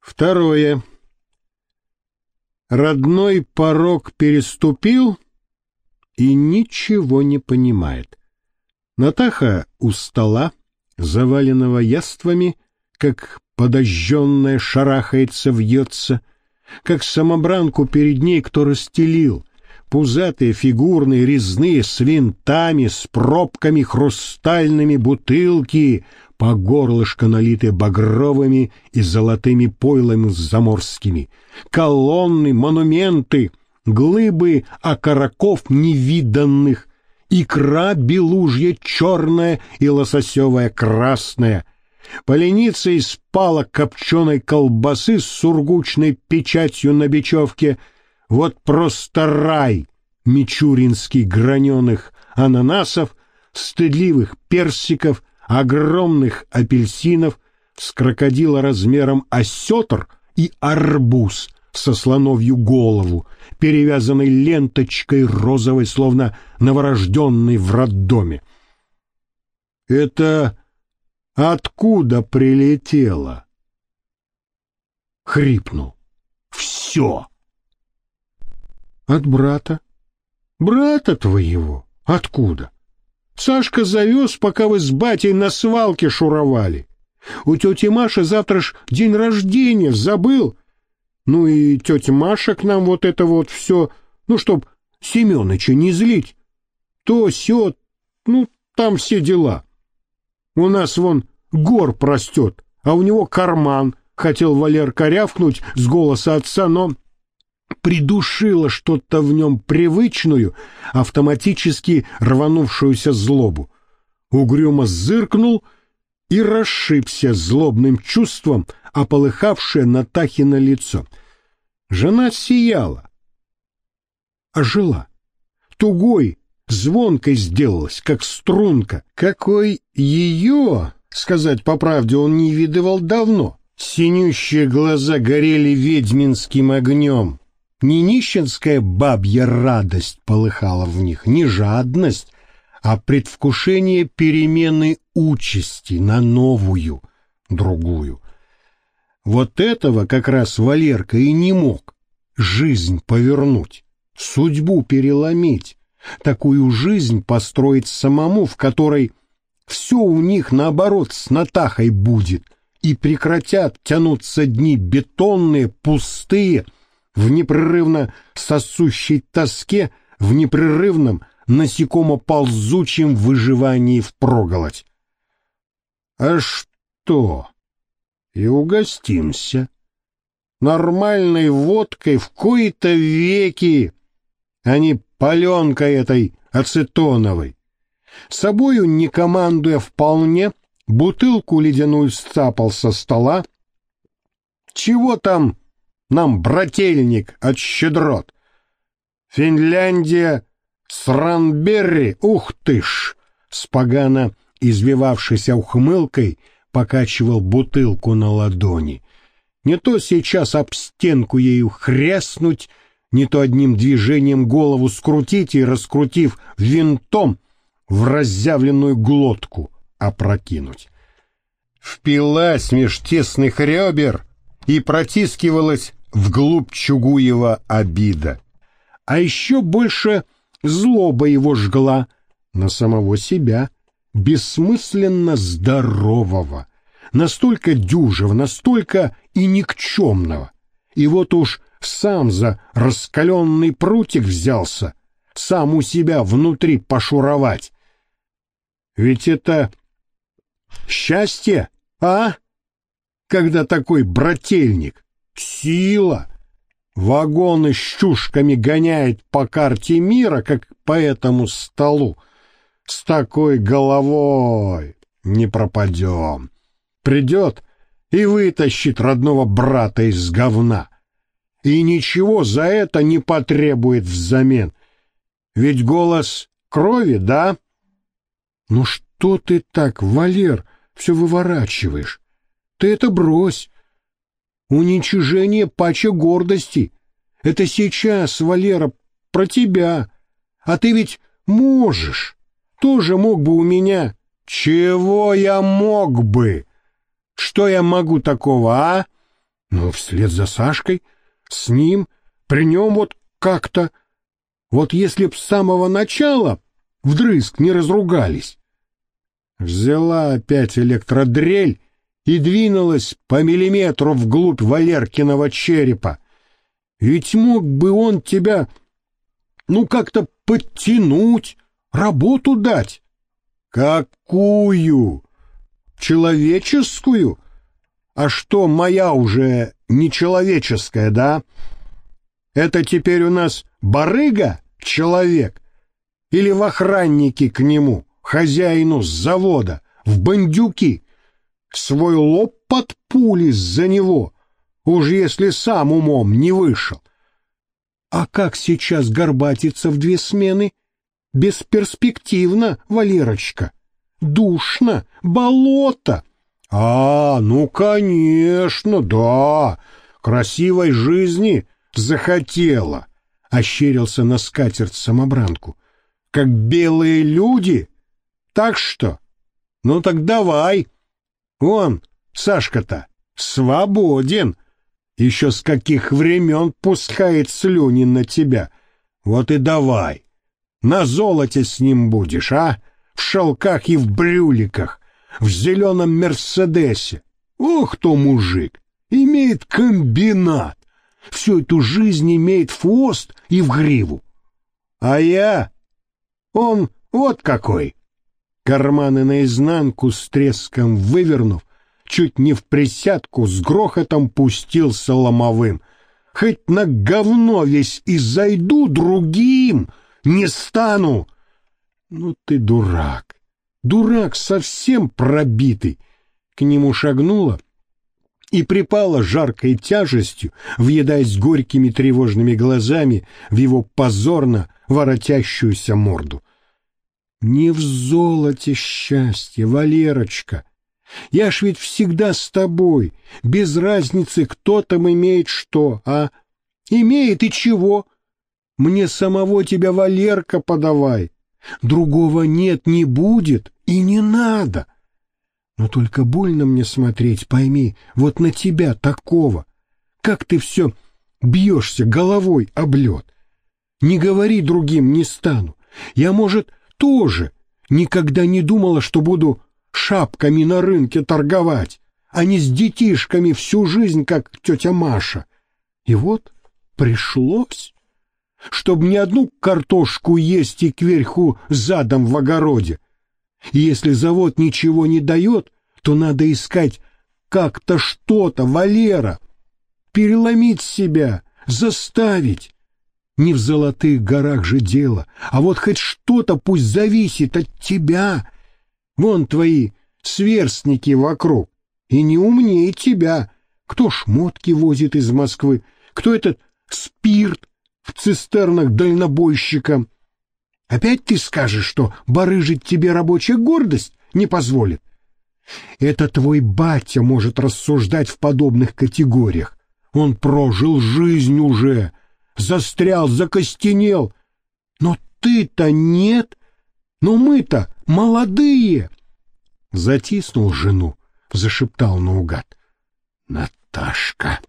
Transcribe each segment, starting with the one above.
Второе. Родной порог переступил и ничего не понимает. Натаха у стола, заваленного яствами, как подожженная шарахается, вьется, как самобранку перед ней кто расстелил, пузатые фигурные резные с винтами, с пробками хрустальными бутылки, по горлышко налитые багровыми и золотыми пойлами заморскими, колонны, монументы, глыбы окороков невиданных, икра белужья черная и лососевая красная, поленица из палок копченой колбасы с сургучной печатью на бечевке, вот просто рай мичуринский граненых ананасов, стыдливых персиков, огромных апельсинов с крокодила размером осетр и арбуз со слоновью голову, перевязанной ленточкой розовой, словно новорожденной в роддоме. Это откуда прилетело? Хрипнул. Все. От брата. Брата твоего. Откуда? Сашка завез, пока вы с батей на свалке шуровали. У тети Маши завтра ж день рождения, забыл? Ну и тетя Маша к нам вот это вот все, ну, чтоб Семёныча не злить. То, сё, ну, там все дела. У нас вон гор простет, а у него карман. Хотел Валер корявкнуть с голоса отца, но придушило что-то в нем привычную, автоматически рванувшуюся злобу. Угрюмо зыркнул и расшибся злобным чувством, ополыхавшее Натахино лицо. Жена сияла, ожила. Тугой, звонкой сделалась, как струнка. Какой ее, сказать по правде, он не видывал давно. Синющие глаза горели ведьминским огнем, не нищенская бабья радость полыхала в них, не жадность, а предвкушение перемены участи на новую, другую. Вот этого как раз Валерка и не мог. Жизнь повернуть, судьбу переломить, такую жизнь построить самому, в которой все у них наоборот с Натахой будет, и прекратят тянуться дни бетонные, пустые, в непрерывно сосущей тоске, в непрерывном насекомо-ползучем выживании впроголодь. А что? И угостимся. Нормальной водкой в кои-то веки, а не паленкой этой ацетоновой. Собою, не командуя вполне, бутылку ледяную сцапал со стола. Чего там нам брательник от щедрот. Финляндия, Сранберри, ух ты ж! С погано извивавшейся ухмылкой покачивал бутылку на ладони. Не то сейчас об стенку ею хряснуть, не то одним движением голову скрутить и, раскрутив винтом, в разъявленную глотку опрокинуть. Впилась меж тесных ребер и протискивалась вглубь Чугуева обида. А еще больше злоба его жгла на самого себя, бессмысленно здорового, настолько дюжего, настолько и никчемного. И вот уж сам за раскаленный прутик взялся, сам у себя внутри пошуровать. Ведь это счастье, а? Когда такой брательник, Сила! Вагоны с чушками гоняет по карте мира, как по этому столу. С такой головой не пропадем. Придет и вытащит родного брата из говна. И ничего за это не потребует взамен. Ведь голос крови, да? Ну что ты так, Валер, все выворачиваешь? Ты это брось. Уничижение пача гордости. Это сейчас, Валера, про тебя. А ты ведь можешь. Тоже мог бы у меня. Чего я мог бы? Что я могу такого, а? Ну, вслед за Сашкой, с ним, при нем вот как-то. Вот если б с самого начала вдрызг не разругались. Взяла опять электродрель и двинулась по миллиметру вглубь Валеркиного черепа. Ведь мог бы он тебя, ну, как-то подтянуть, работу дать. Какую? Человеческую? А что, моя уже нечеловеческая, да? Это теперь у нас барыга человек? Или в охранники к нему, хозяину с завода, в бандюки? Свой лоб под пули за него, уж если сам умом не вышел. А как сейчас горбатиться в две смены? Бесперспективно, Валерочка. Душно, болото. А, ну, конечно, да. Красивой жизни захотела. Ощерился на скатерть самобранку. Как белые люди. Так что? Ну так давай. Он, Сашка-то, свободен. Еще с каких времен пускает слюни на тебя. Вот и давай. На золоте с ним будешь, а? В шелках и в брюликах, в зеленом Мерседесе. Ох, то мужик! Имеет комбинат. Всю эту жизнь имеет в хвост и в гриву. А я... Он вот какой. Карманы наизнанку с треском вывернув, чуть не в присядку с грохотом пустился ломовым. Хоть на говно весь и зайду другим, не стану. Ну ты дурак, дурак совсем пробитый. К нему шагнула и припала жаркой тяжестью, въедаясь горькими тревожными глазами в его позорно воротящуюся морду. Не в золоте счастье, Валерочка. Я ж ведь всегда с тобой, без разницы, кто там имеет что, а? Имеет и чего? Мне самого тебя, Валерка, подавай. Другого нет, не будет и не надо. Но только больно мне смотреть, пойми, вот на тебя такого. Как ты все бьешься головой об лед. Не говори другим, не стану. Я, может, тоже никогда не думала, что буду шапками на рынке торговать, а не с детишками всю жизнь, как тетя Маша. И вот пришлось, чтобы не одну картошку есть и кверху задом в огороде. Если завод ничего не дает, то надо искать как-то что-то, Валера, переломить себя, заставить. Не в золотых горах же дело, а вот хоть что-то пусть зависит от тебя. Вон твои сверстники вокруг, и не умнее тебя. Кто шмотки возит из Москвы, кто этот спирт в цистернах дальнобойщикам. Опять ты скажешь, что барыжить тебе рабочая гордость не позволит? Это твой батя может рассуждать в подобных категориях. Он прожил жизнь уже, застрял, закостенел. Но ты-то нет. Но мы-то молодые. Затиснул жену, зашептал наугад. Наташка,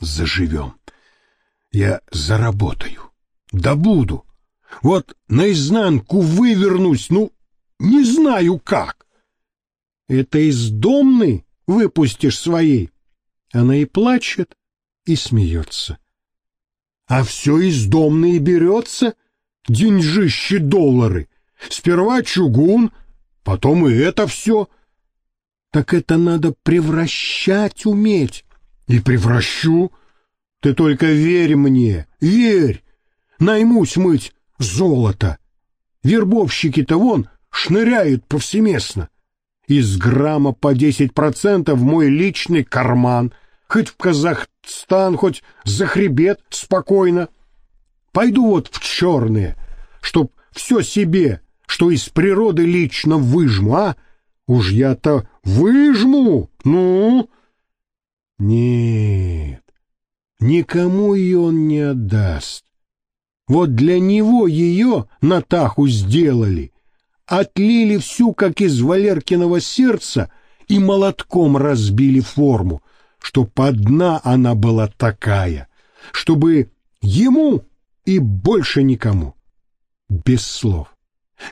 заживем. Я заработаю. Да буду. Вот наизнанку вывернусь, ну, не знаю как. Это из домны выпустишь своей. Она и плачет, и смеется. А все из домны и берется, деньжище доллары. Сперва чугун, потом и это все. Так это надо превращать уметь. И превращу. Ты только верь мне, верь. Наймусь мыть золото. Вербовщики-то вон шныряют повсеместно. Из грамма по десять процентов мой личный карман. Хоть в Казахстан, хоть за хребет спокойно. Пойду вот в черные, чтоб все себе, что из природы лично выжму, а? Уж я-то выжму, ну? Нет, никому ее он не отдаст. Вот для него ее Натаху сделали, отлили всю, как из Валеркиного сердца, и молотком разбили форму. Что одна она была такая, чтобы ему и больше никому. Без слов.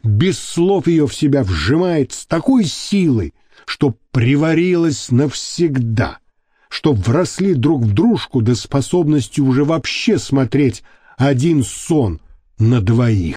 Без слов ее в себя вжимает с такой силой, что приварилась навсегда, что вросли друг в дружку до способности уже вообще смотреть один сон на двоих.